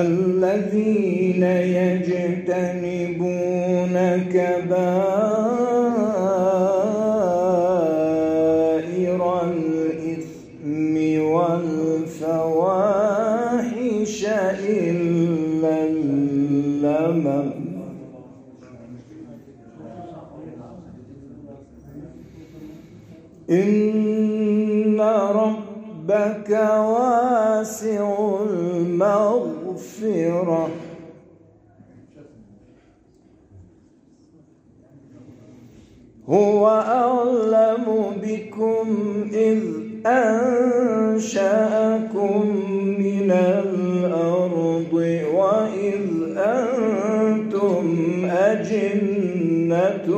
الذين يجتنبون كبائر الإثم والفواحش إلا اللمم. إن ربك واسع المغفرة. هو أعلم بكم إذ أنشأكم من الأرض وإذ أنتم أجنة.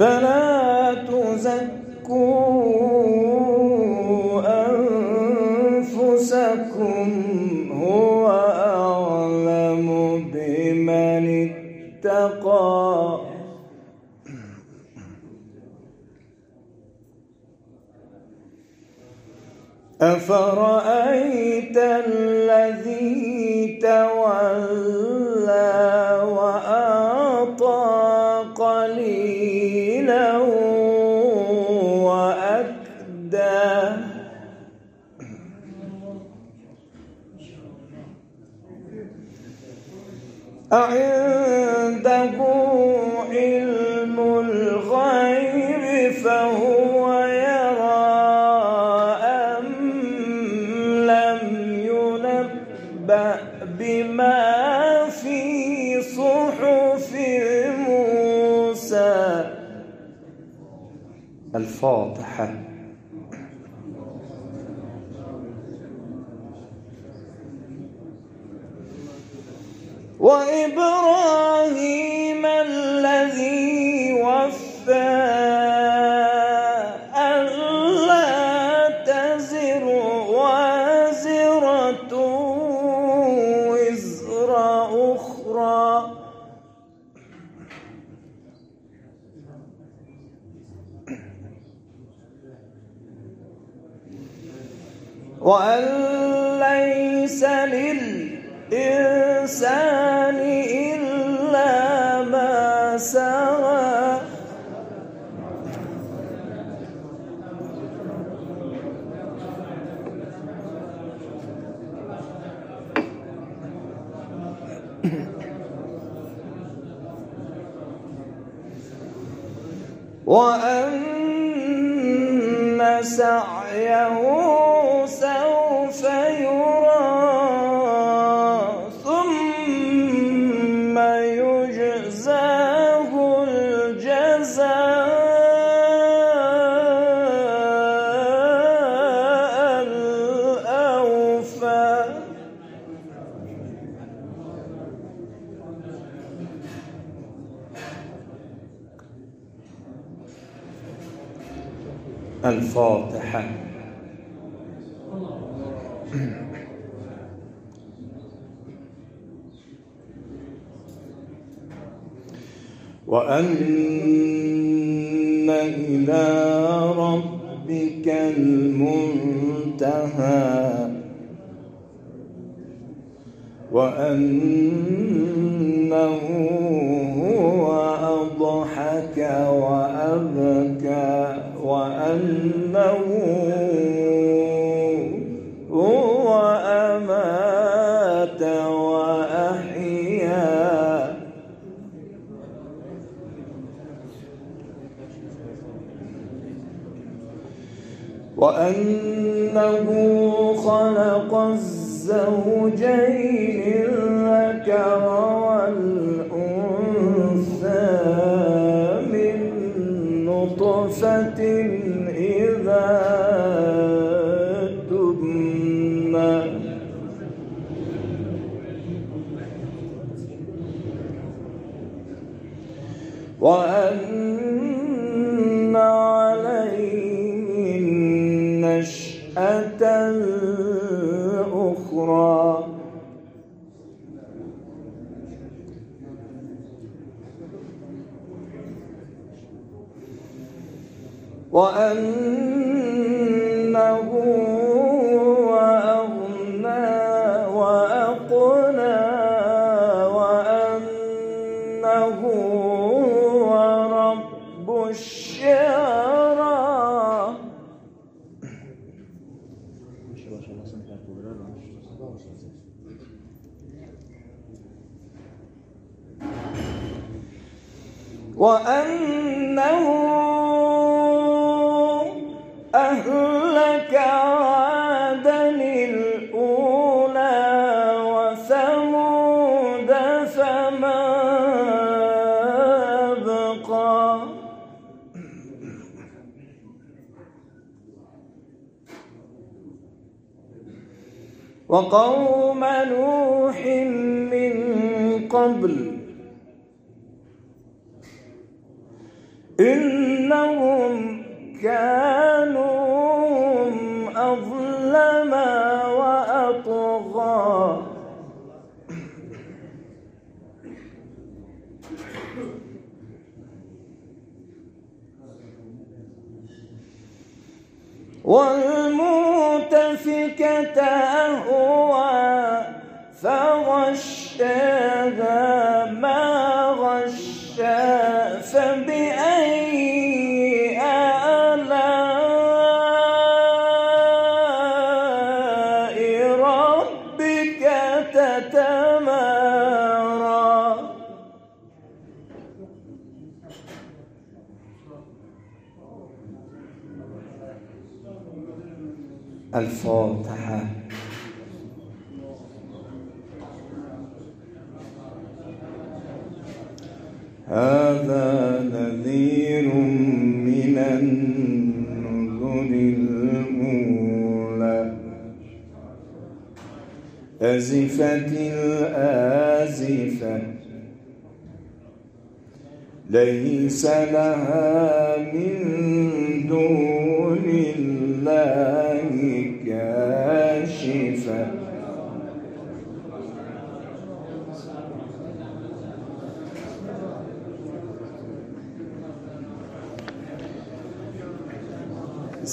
فلا تزكوا أنفسكم هو أعلم بمن اتقى. أفرأيت الذي تولى؟ أعنده علم الغيب فهو يرى أم لم ينبأ بما في صحف موسى. الفاتحة وإبراهيم الذي وفى ألا تزر وازرة وزر أخرى. وأن ليس للإنسان إلا ما سعى. وأن سعيه وأن إلى ربك المنتهى. وأنه وأنه أغنى وأقنى وأنه رب الشعرى وأنه أهلك عادا الأولى وثمود فما بقى وقوم نوح من قبل إنهم كانوا أظلم وأطغى. والمؤتفكة أهوى فغشاها. الفاتحة هذا نذير من النذر الأولى أزفت الآزفة. ليس لها من دون الله.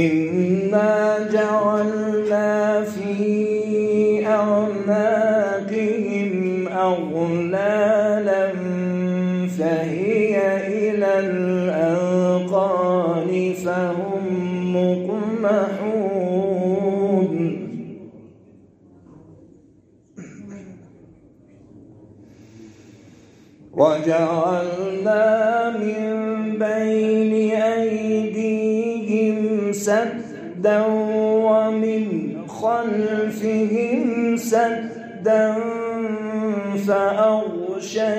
إنا جعلنا في أعناقهم أغلالا فهي إلى الأذقان فهم مقمحون وجعلنا من بين سدا ومن خلفهم سدا فأغشيناهم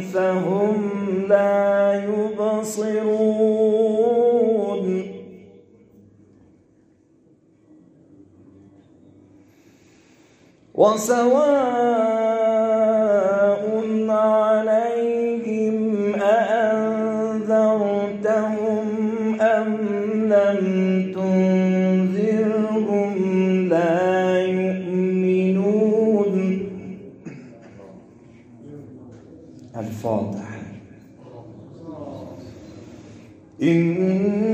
فهم لا يبصرون. وسواء إنما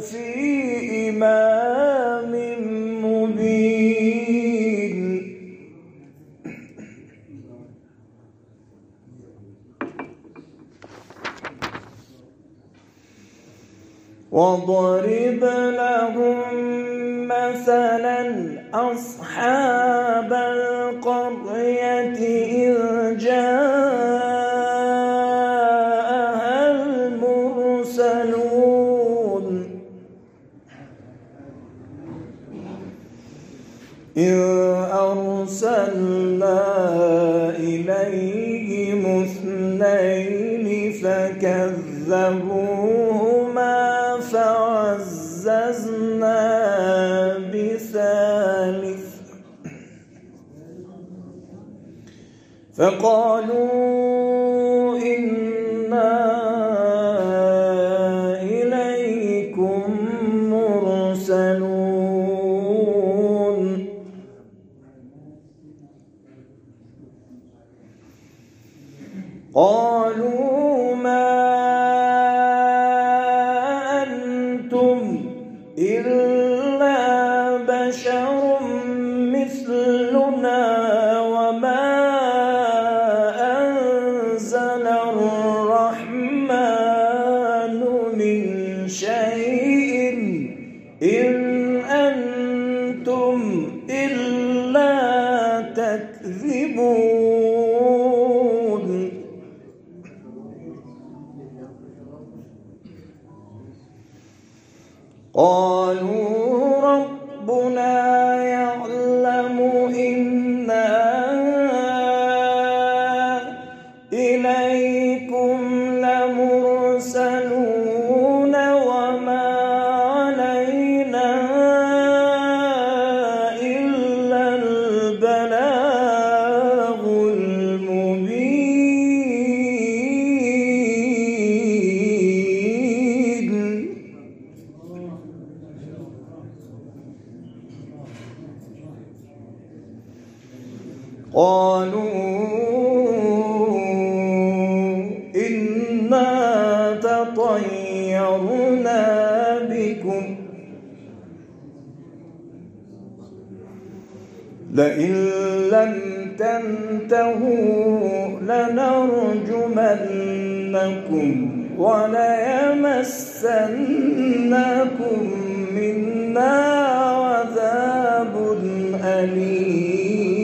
في إمام مبين. واضرب لهم مثلا أصحاب القرية إذ إذ أرسلنا إليهم اثنين فكذبوهما فعززنا بثالث فقالوا إنا قالوا لنرجمنكم وليمسنكم منا عذاب أليم.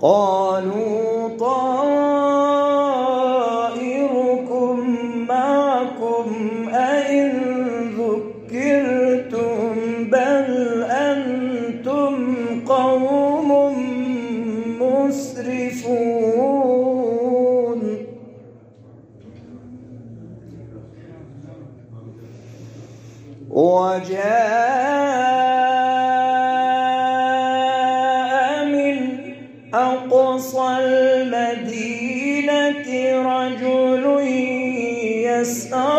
قالوا طائركم أقصى المدينة رجل يسأل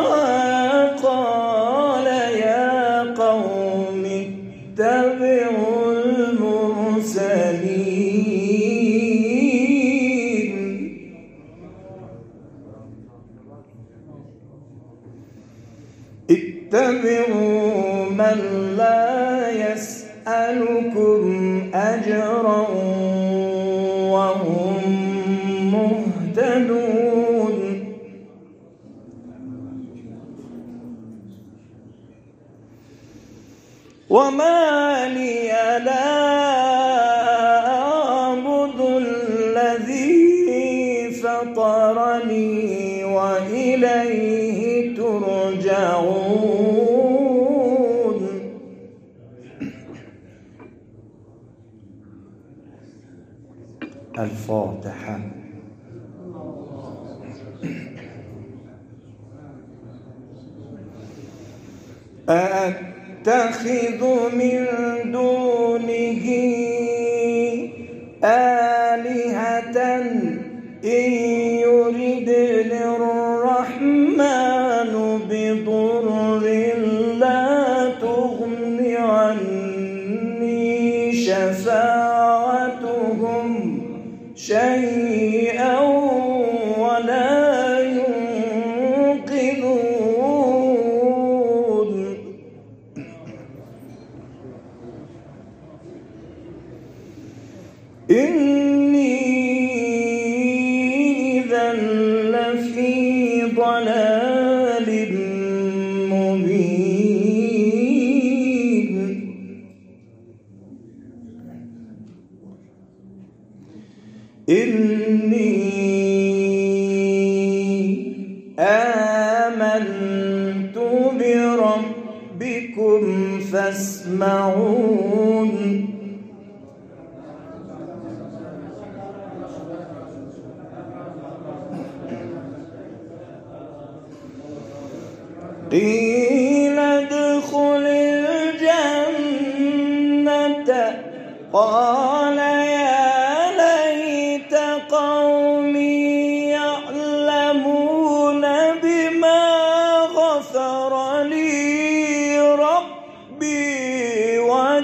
داود. الفاتحة. أتخذ من دونه آلهة إن يرد لرب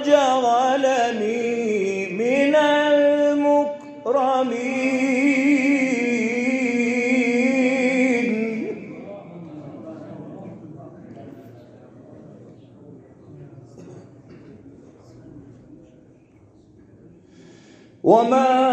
وجعلني من المكرمين. وما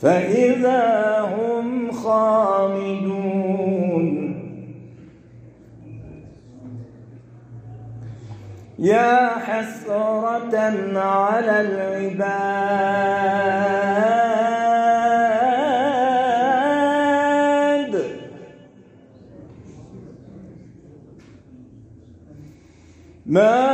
فإذا هم خامدون. يا حسرة على العباد. ما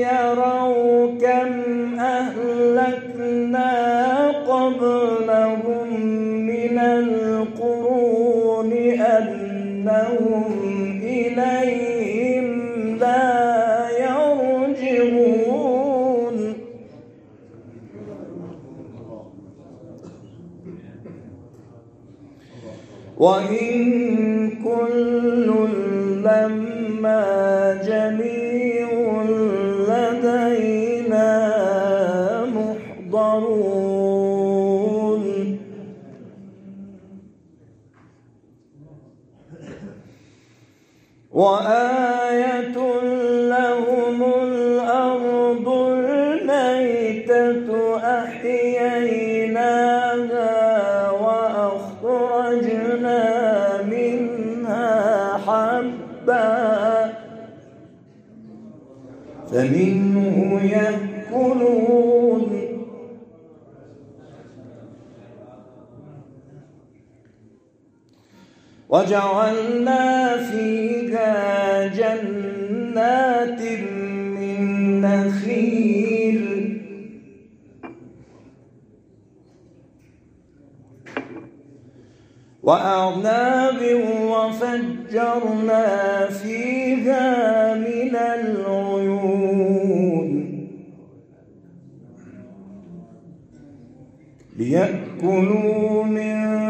يروا كم أهلكنا قبلهم من القرون أنهم إليهم لا يرجعون. وإن وآية لهم الأرض الميتة أحييناها وأخرجنا منها حبا. فمنه يأكلون وجعلنا فيها جنات من نخيل. وأعناب وفجرنا فيها من العيون ليأكلوا من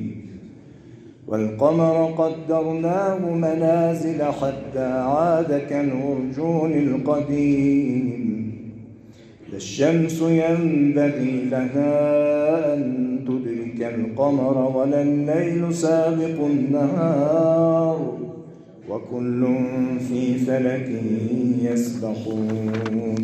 والقمر قدرناه منازل حتى عاد كالعرجون القديم. الشمس ينبغي لها أن تدرك القمر ولا الليل سابق النهار وكل في فلك يسبحون.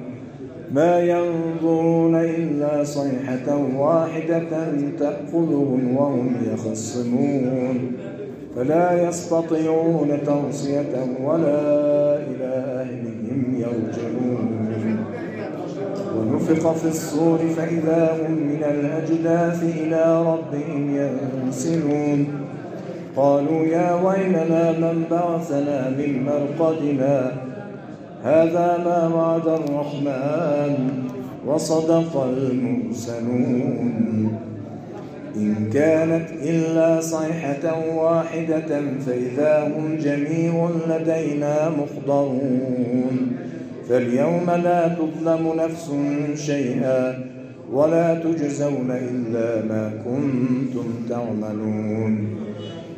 ما ينظرون إلا صيحة واحدة تأخذهم وهم يخصمون. فلا يستطيعون توصية ولا إلى أهلهم يرجعون. ونفق في الصور فإذا هم من الأجداث إلى ربهم ينسلون. قالوا يا ويلنا من بعثنا من مرقدنا؟ هذا ما وعد الرحمن وصدق المرسلون. إن كانت إلا صيحة واحدة فإذا هم جميع لدينا مخضرون فاليوم لا تظلم نفس شيئا ولا تجزون إلا ما كنتم تعملون.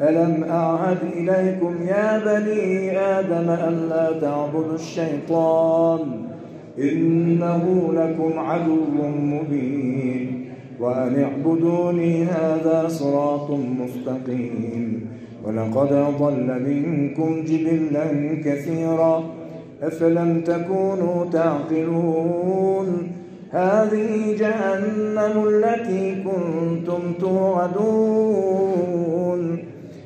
ألم أعهد إليكم يا بني آدم ألا تعبدوا الشيطان؟ إنه لكم عدو مبين. وأن اعبدوني هذا صراط مستقيم. ولقد أضل منكم جبلا كثيرا. أفلم تكونوا تعقلون؟ هذه جهنم التي كنتم توعدون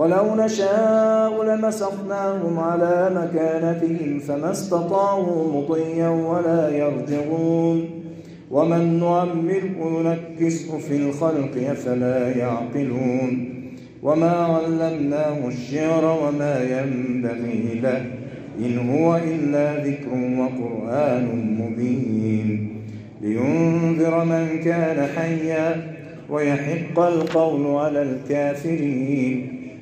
ولو نشاء لمسخناهم على مكانتهم فما استطاعوا مطيا ولا يرجعون. ومن نعمره نكسه في الخلق أفلا يعقلون. وما علمناه الشعر وما ينبغي له إن هو إلا ذكر وقرآن مبين. لينذر من كان حيا ويحق القول على الكافرين.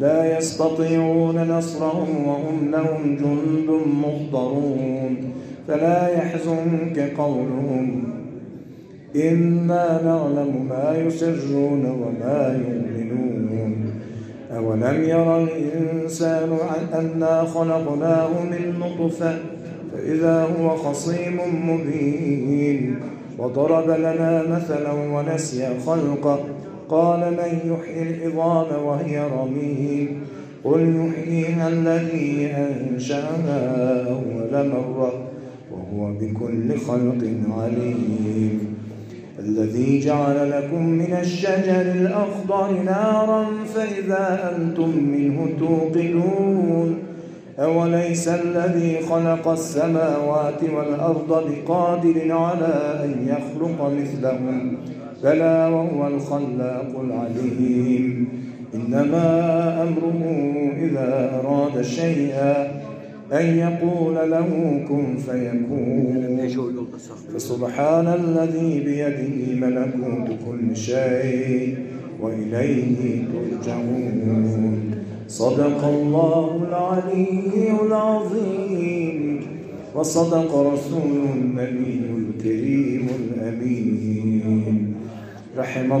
لا يستطيعون نصرهم وهم لهم جند مخضرون. فلا يحزنك قولهم. إنا نعلم ما يسرون وما يؤمنون. أولم يرى الإنسان أنا خلقناه من نطفة؟ فإذا هو خصيم مبين. وضرب لنا مثلا ونسي خلقه. قال من يحيي العظام وهي رميم قل يحييها الذي أنشأها أول مرة وهو بكل خلق عليم. الذي جعل لكم من الشجر الأخضر نارا فإذا أنتم منه توقدون. أوليس الذي خلق السماوات والأرض بقادر على أن يخلق مثلهم؟ بلى وهو الخلاق العليم. إنما أمره إذا أراد شيئا أن يقول له كن فيكون. فسبحان الذي بيده ملكوت كل شيء وإليه ترجعون. صدق الله العلي العظيم. وصدق رسول النبي الكريم الأمين. رحم الله.